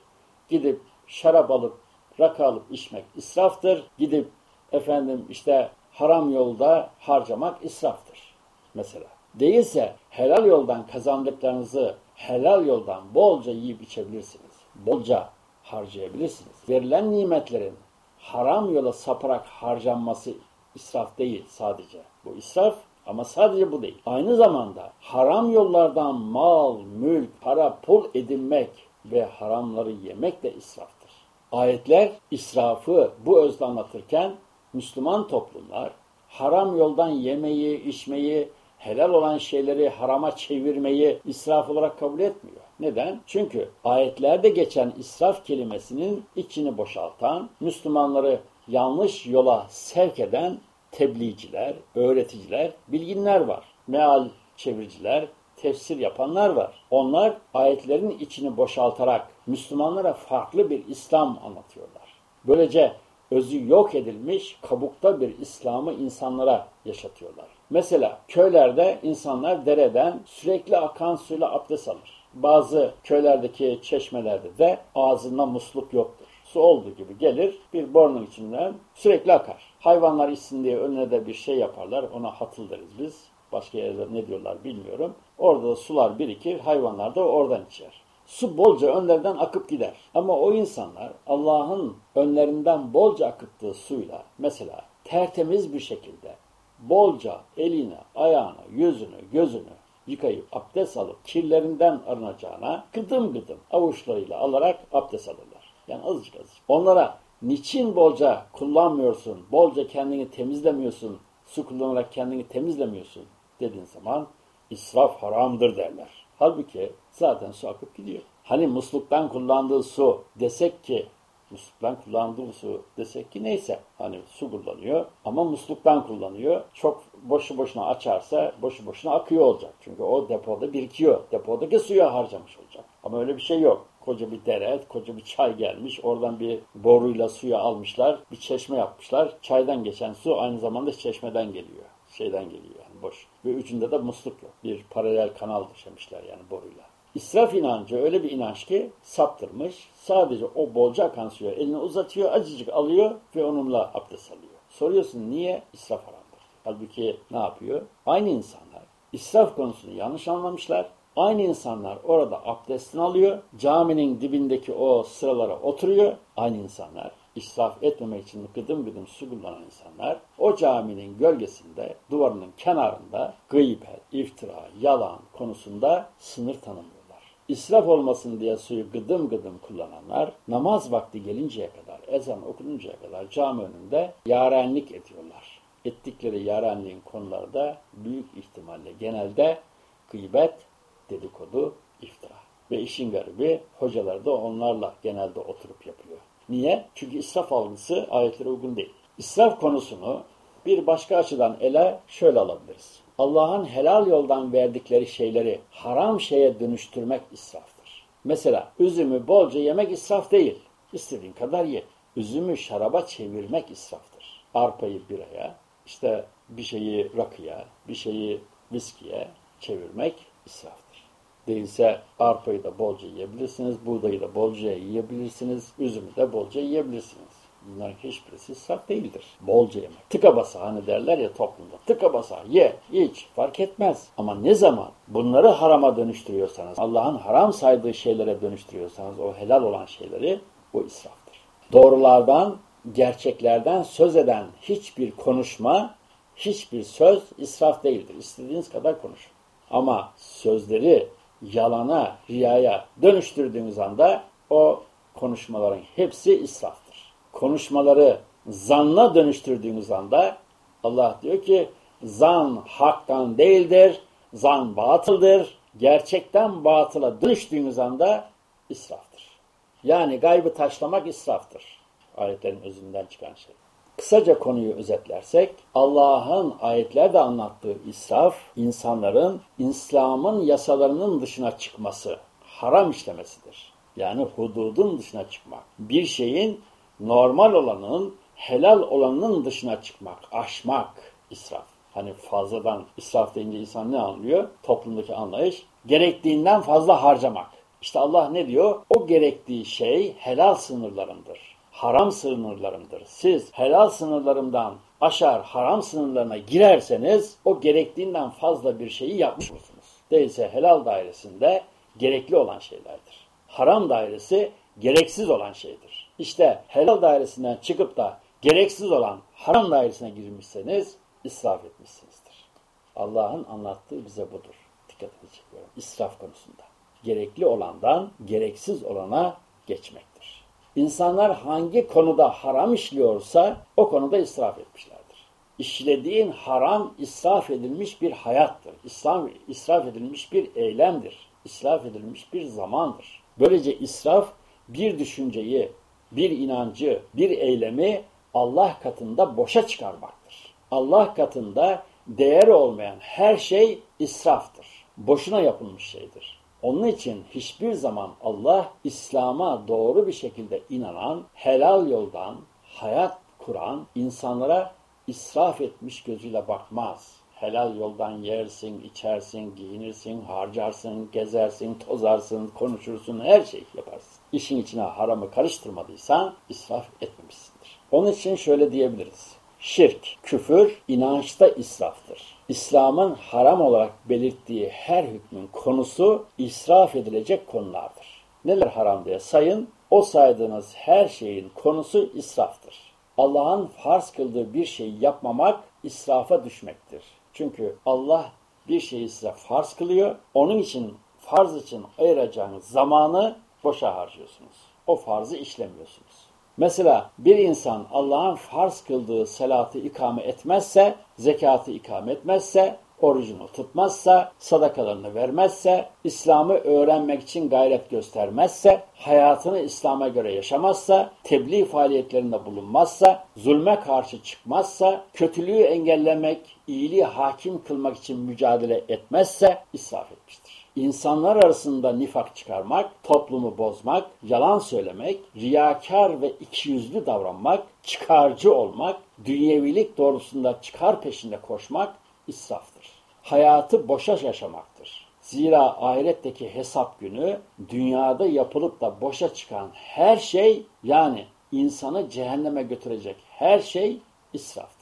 Gidip şarap alıp rakı alıp içmek israftır. Gidip efendim işte haram yolda harcamak israftır. Mesela. Değilse helal yoldan kazandıklarınızı helal yoldan bolca yiyip içebilirsiniz. Bolca harcayabilirsiniz. Verilen nimetlerin haram yola saparak harcanması israf değil sadece. Bu israf ama sadece bu değil. Aynı zamanda haram yollardan mal, mülk, para, pul edinmek ve haramları yemek de israftır. Ayetler israfı bu özle anlatırken Müslüman toplumlar haram yoldan yemeyi, içmeyi, helal olan şeyleri harama çevirmeyi israf olarak kabul etmiyor. Neden? Çünkü ayetlerde geçen israf kelimesinin içini boşaltan, Müslümanları yanlış yola sevk eden tebliğciler, öğreticiler, bilginler var. Meal çeviriciler, tefsir yapanlar var. Onlar ayetlerin içini boşaltarak Müslümanlara farklı bir İslam anlatıyorlar. Böylece özü yok edilmiş kabukta bir İslam'ı insanlara yaşatıyorlar. Mesela köylerde insanlar dereden sürekli akan suyla abdest alır. Bazı köylerdeki çeşmelerde de ağzında musluk yoktur. Su olduğu gibi gelir bir borunun içinden sürekli akar. Hayvanlar içsin diye önüne de bir şey yaparlar. Ona hatıl deriz biz. Başka yerde ne diyorlar bilmiyorum. Orada da sular birikir. Hayvanlar da oradan içer. Su bolca önlerden akıp gider. Ama o insanlar Allah'ın önlerinden bolca akıttığı suyla mesela tertemiz bir şekilde bolca elini, ayağını, yüzünü, gözünü yıkayıp abdest alıp kirlerinden arınacağına gıdım gıdım avuçlarıyla alarak abdest alırlar. Yani azıcık azıcık. Onlara niçin bolca kullanmıyorsun, bolca kendini temizlemiyorsun, su kullanarak kendini temizlemiyorsun dediğin zaman israf haramdır derler. Halbuki zaten su akıp gidiyor. Hani musluktan kullandığı su desek ki musluktan kullandığı su desek ki neyse hani su kullanıyor ama musluktan kullanıyor. Çok boşu boşuna açarsa boşu boşuna akıyor olacak. Çünkü o depoda birikiyor. Depodaki suyu harcamış olacak. Ama öyle bir şey yok. Koca bir dere, koca bir çay gelmiş. Oradan bir boruyla suyu almışlar. Bir çeşme yapmışlar. Çaydan geçen su aynı zamanda çeşmeden geliyor. Şeyden geliyor yani boş. Ve üçünde de musluk yok. Bir paralel kanal döşemişler yani boruyla. İsraf inancı öyle bir inanç ki saptırmış. Sadece o bolca akan suya elini uzatıyor, acıcık alıyor ve onunla abdest alıyor. Soruyorsun niye? İsraf haramdır. Halbuki ne yapıyor? Aynı insanlar israf konusunu yanlış anlamışlar. Aynı insanlar orada abdestini alıyor. Caminin dibindeki o sıralara oturuyor. Aynı insanlar israf etmemek için gıdım gıdım su kullanan insanlar o caminin gölgesinde duvarının kenarında gıybet, iftira, yalan konusunda sınır tanımıyorlar. İsraf olmasın diye suyu gıdım gıdım kullananlar namaz vakti gelinceye kadar, ezan okununcaya kadar cami önünde yarenlik ediyorlar. Ettikleri yarenliğin konuları da büyük ihtimalle genelde gıybet, dedikodu, iftira. Ve işin garibi hocalar da onlarla genelde oturup yapıyor. Niye? Çünkü israf algısı ayetlere uygun değil. İsraf konusunu bir başka açıdan ele şöyle alabiliriz. Allah'ın helal yoldan verdikleri şeyleri haram şeye dönüştürmek israftır. Mesela üzümü bolca yemek israf değil. İstediğin kadar ye. Üzümü şaraba çevirmek israftır. Arpayı biraya, işte bir şeyi rakıya, bir şeyi viskiye çevirmek israftır. Değilse arpayı da bolca yiyebilirsiniz, buğdayı da bolca yiyebilirsiniz, üzümü de bolca yiyebilirsiniz. Bunların hiçbirisi israf değildir. Bolca yemek. Tıka basa hani derler ya toplumda. Tıka basa ye, iç fark etmez. Ama ne zaman bunları harama dönüştürüyorsanız, Allah'ın haram saydığı şeylere dönüştürüyorsanız o helal olan şeyleri o israftır. Doğrulardan, gerçeklerden söz eden hiçbir konuşma, hiçbir söz israf değildir. İstediğiniz kadar konuşun. Ama sözleri yalana, riyaya dönüştürdüğünüz anda o konuşmaların hepsi israftır. Konuşmaları zanla dönüştürdüğünüz anda Allah diyor ki zan haktan değildir, zan batıldır. Gerçekten batıla dönüştüğünüz anda israftır. Yani gaybı taşlamak israftır. Ayetlerin özünden çıkan şey. Kısaca konuyu özetlersek, Allah'ın ayetlerde anlattığı israf, insanların İslam'ın yasalarının dışına çıkması, haram işlemesidir. Yani hududun dışına çıkmak. Bir şeyin normal olanın, helal olanın dışına çıkmak, aşmak israf. Hani fazladan israf deyince insan ne anlıyor? Toplumdaki anlayış gerektiğinden fazla harcamak. İşte Allah ne diyor? O gerektiği şey helal sınırlarındır. Haram sınırlarındır. Siz helal sınırlarımdan aşar haram sınırlarına girerseniz o gerektiğinden fazla bir şeyi yapmış olursunuz. Değilse helal dairesinde gerekli olan şeylerdir. Haram dairesi gereksiz olan şeydir. İşte helal dairesinden çıkıp da gereksiz olan haram dairesine girmişseniz israf etmişsinizdir. Allah'ın anlattığı bize budur. Dikkatini çekiyorum. İsraf konusunda. Gerekli olandan gereksiz olana geçmektir. İnsanlar hangi konuda haram işliyorsa o konuda israf etmişlerdir. İşlediğin haram israf edilmiş bir hayattır. İslam israf edilmiş bir eylemdir. İsraf edilmiş bir zamandır. Böylece israf bir düşünceyi, bir inancı, bir eylemi Allah katında boşa çıkarmaktır. Allah katında değer olmayan her şey israftır. Boşuna yapılmış şeydir. Onun için hiçbir zaman Allah İslam'a doğru bir şekilde inanan, helal yoldan hayat kuran insanlara israf etmiş gözüyle bakmaz. Helal yoldan yersin, içersin, giyinirsin, harcarsın, gezersin, tozarsın, konuşursun, her şeyi yaparsın. İşin içine haramı karıştırmadıysan israf etmemişsindir. Onun için şöyle diyebiliriz. Şirk, küfür, inançta israftır. İslam'ın haram olarak belirttiği her hükmün konusu israf edilecek konulardır. Neler haram diye sayın, o saydığınız her şeyin konusu israftır. Allah'ın farz kıldığı bir şeyi yapmamak israfa düşmektir. Çünkü Allah bir şeyi size farz kılıyor. Onun için farz için ayıracağınız zamanı boşa harcıyorsunuz. O farzı işlemiyorsunuz. Mesela bir insan Allah'ın farz kıldığı salatı ikame etmezse, zekatı ikame etmezse, orucunu tutmazsa, sadakalarını vermezse, İslam'ı öğrenmek için gayret göstermezse, hayatını İslam'a göre yaşamazsa, tebliğ faaliyetlerinde bulunmazsa, zulme karşı çıkmazsa, kötülüğü engellemek, iyiliği hakim kılmak için mücadele etmezse israf etmiştir. İnsanlar arasında nifak çıkarmak, toplumu bozmak, yalan söylemek, riyakar ve ikiyüzlü davranmak, çıkarcı olmak, dünyevilik doğrusunda çıkar peşinde koşmak israftır. Hayatı boşa yaşamaktır. Zira ahiretteki hesap günü dünyada yapılıp da boşa çıkan her şey yani insanı cehenneme götürecek her şey israftır.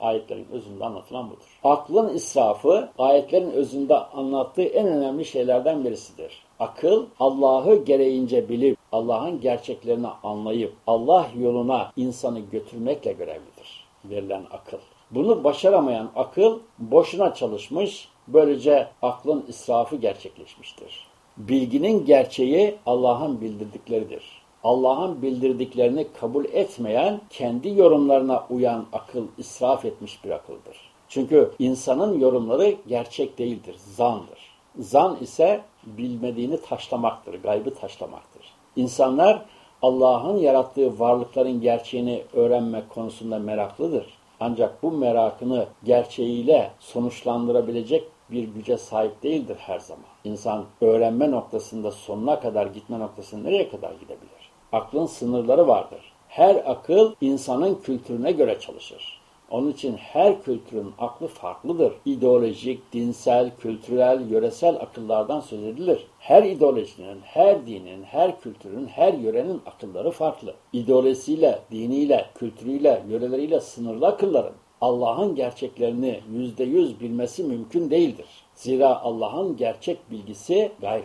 Ayetlerin özünde anlatılan budur. Aklın israfı ayetlerin özünde anlattığı en önemli şeylerden birisidir. Akıl Allah'ı gereğince bilip Allah'ın gerçeklerini anlayıp Allah yoluna insanı götürmekle görevlidir. Verilen akıl. Bunu başaramayan akıl boşuna çalışmış, böylece aklın israfı gerçekleşmiştir. Bilginin gerçeği Allah'ın bildirdikleridir. Allah'ın bildirdiklerini kabul etmeyen, kendi yorumlarına uyan akıl israf etmiş bir akıldır. Çünkü insanın yorumları gerçek değildir, zandır. Zan ise bilmediğini taşlamaktır, gaybı taşlamaktır. İnsanlar Allah'ın yarattığı varlıkların gerçeğini öğrenmek konusunda meraklıdır. Ancak bu merakını gerçeğiyle sonuçlandırabilecek bir güce sahip değildir her zaman. İnsan öğrenme noktasında sonuna kadar gitme noktasında nereye kadar gidebilir? Aklın sınırları vardır. Her akıl insanın kültürüne göre çalışır. Onun için her kültürün aklı farklıdır. İdeolojik, dinsel, kültürel, yöresel akıllardan söz edilir. Her ideolojinin, her dinin, her kültürün, her yörenin akılları farklı. İdeolojisiyle, diniyle, kültürüyle, yöreleriyle sınırlı akılların Allah'ın gerçeklerini yüzde yüz bilmesi mümkün değildir. Zira Allah'ın gerçek bilgisi gayb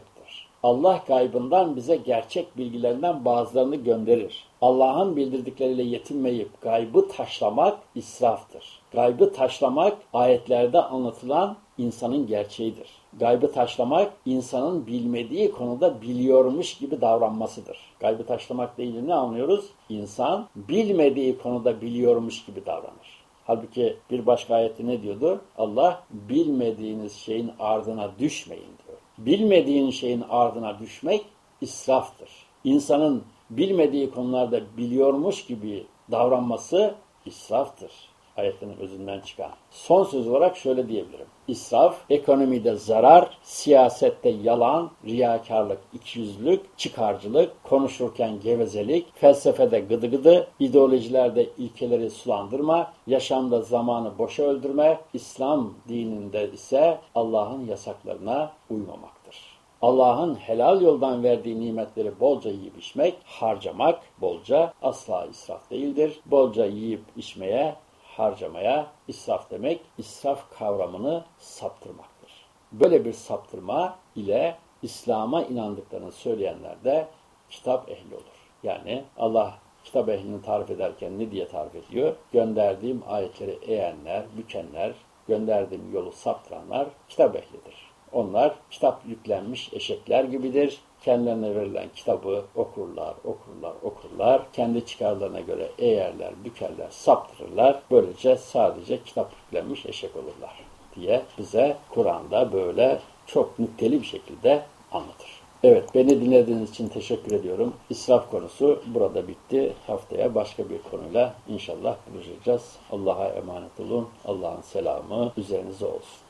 Allah gaybından bize gerçek bilgilerinden bazılarını gönderir. Allah'ın bildirdikleriyle yetinmeyip gaybı taşlamak israftır. Gaybı taşlamak ayetlerde anlatılan insanın gerçeğidir. Gaybı taşlamak insanın bilmediği konuda biliyormuş gibi davranmasıdır. Gaybı taşlamak değil ne anlıyoruz? İnsan bilmediği konuda biliyormuş gibi davranır. Halbuki bir başka ayette ne diyordu? Allah bilmediğiniz şeyin ardına düşmeyin bilmediğin şeyin ardına düşmek israftır. İnsanın bilmediği konularda biliyormuş gibi davranması israftır. Ayetinin özünden çıkan. Son söz olarak şöyle diyebilirim. İsraf, ekonomide zarar, siyasette yalan, riyakarlık, ikiyüzlülük, çıkarcılık, konuşurken gevezelik, felsefede gıdı gıdı, ideolojilerde ilkeleri sulandırma, yaşamda zamanı boşa öldürme, İslam dininde ise Allah'ın yasaklarına uymamaktır. Allah'ın helal yoldan verdiği nimetleri bolca yiyip içmek, harcamak bolca asla israf değildir. Bolca yiyip içmeye harcamaya israf demek, israf kavramını saptırmaktır. Böyle bir saptırma ile İslam'a inandıklarını söyleyenler de kitap ehli olur. Yani Allah kitap ehlini tarif ederken ne diye tarif ediyor? Gönderdiğim ayetleri eğenler, bükenler, gönderdiğim yolu saptıranlar kitap ehlidir. Onlar kitap yüklenmiş eşekler gibidir kendilerine verilen kitabı okurlar, okurlar, okurlar. Kendi çıkarlarına göre eğerler, bükerler, saptırırlar. Böylece sadece kitap yüklenmiş eşek olurlar diye bize Kur'an'da böyle çok nükteli bir şekilde anlatır. Evet, beni dinlediğiniz için teşekkür ediyorum. İsraf konusu burada bitti. Haftaya başka bir konuyla inşallah buluşacağız. Allah'a emanet olun. Allah'ın selamı üzerinize olsun.